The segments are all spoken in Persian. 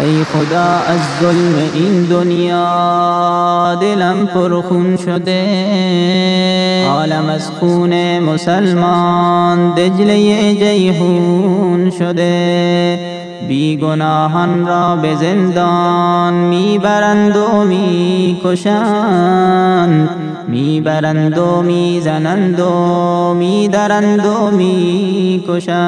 ای خدا از ظلم این دنیا دلم پرخون شده. عالم از خون مسلمان دجله جیهون شده. بیگناهان را به زندان می‌برند و می‌کشند. می‌برند و می‌زنند و میدرند و می‌کشند.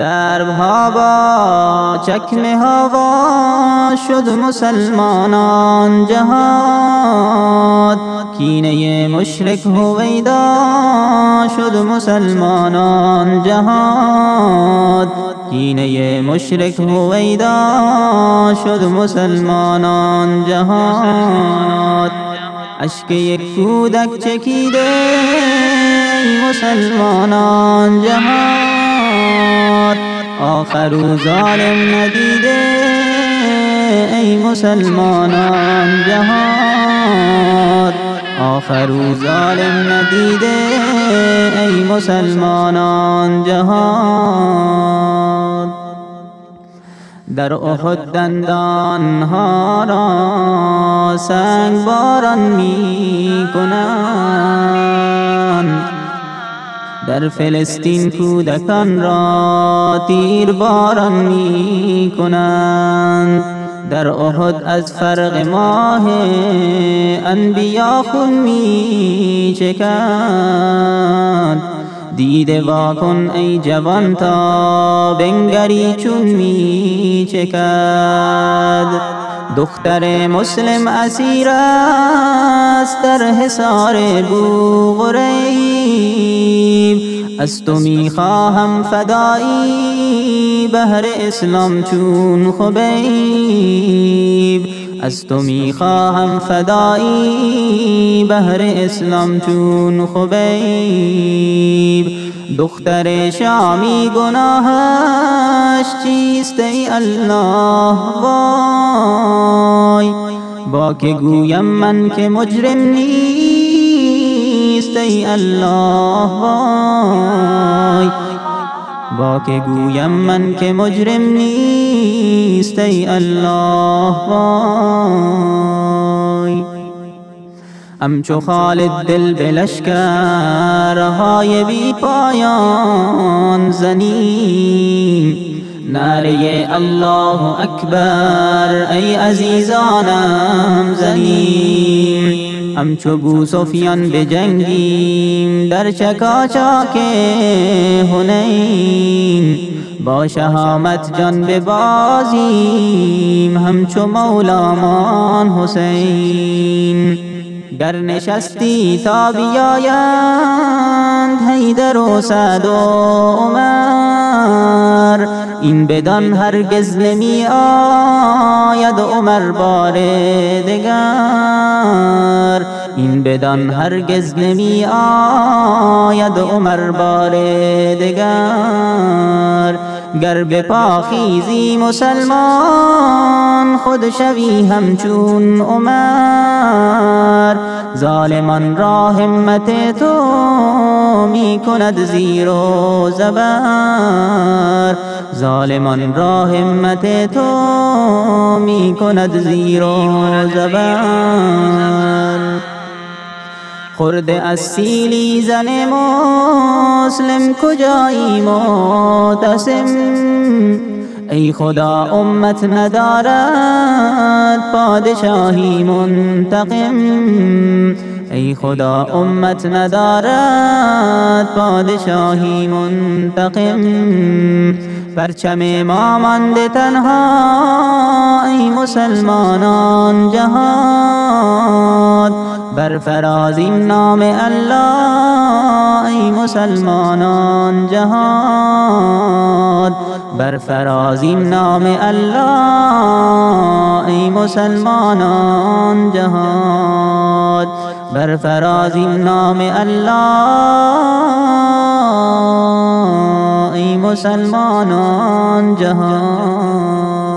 دربها با چکمه هوا شد مسلمانان جهاد. کینه مشرک هویدا شد مسلمانان جهاد. کینه مشرک هویدا شد مسلمانان جهاد. اشک یک کودک چکیده مسلمانان جهاد. آخر و ظالم ندیده ای مسلمانان جهاد. آخر و ظالم ندیده ای مسلمانان جهاد. در احد دندان ها را سنگ باران می کنند در فلسطین کودکان را تیر باران می کنند در احد از فرق ماه انبیا خون می چکند دیده واکن ای جوان تا بنگری چون می چکد دختر مسلم اسیر است در حصار بوغریب. از تو می‌خواهم فدایی بهر اسلام چون خبیب. از تو می‌خواهم فدایی بهر اسلام چون خبیب دختر شامی گناهش چیست ای الله؟ وای. با که گویم من که مجرم نیست ای الله؟ وای. با که گویم من که مجرم نیست ای الله وای. همچو خالد دل به لشکرهای بی پایان زنیم. نعره الله اکبر ای عزیزانم زنیم. همچو بو سفیان بجنگیم در چکاچاک هنین با شهامت جان ببازیم همچو مولامان حسین. گر نشستی تا بیایند حیدر و سعد و عمر. این بدان هرگز نمی آید عمر بار دگر. این بدان هرگز نمی آید عمر بار دگر گر به پاخیزی مسلمان خود شوی همچون عمر. ظالمان را همت تو می کند زیر و زبر. ظالمان را همت تو می کند زیر و زبر. خورده از سیلی زن مسلم کجایی متسم ای خدا امت ندارد پادشاهی منتقم. ای خدا امت ندارد پادشاهی منتقم. پرچم ما تنها ای مسلمانان جهاد. بر فرازیم نام الله ای مسلمانان جهاد. بر فرازیم نام الله ای مسلمانان جهاد. بر فرازیم نام الله. مسلمانان جہاں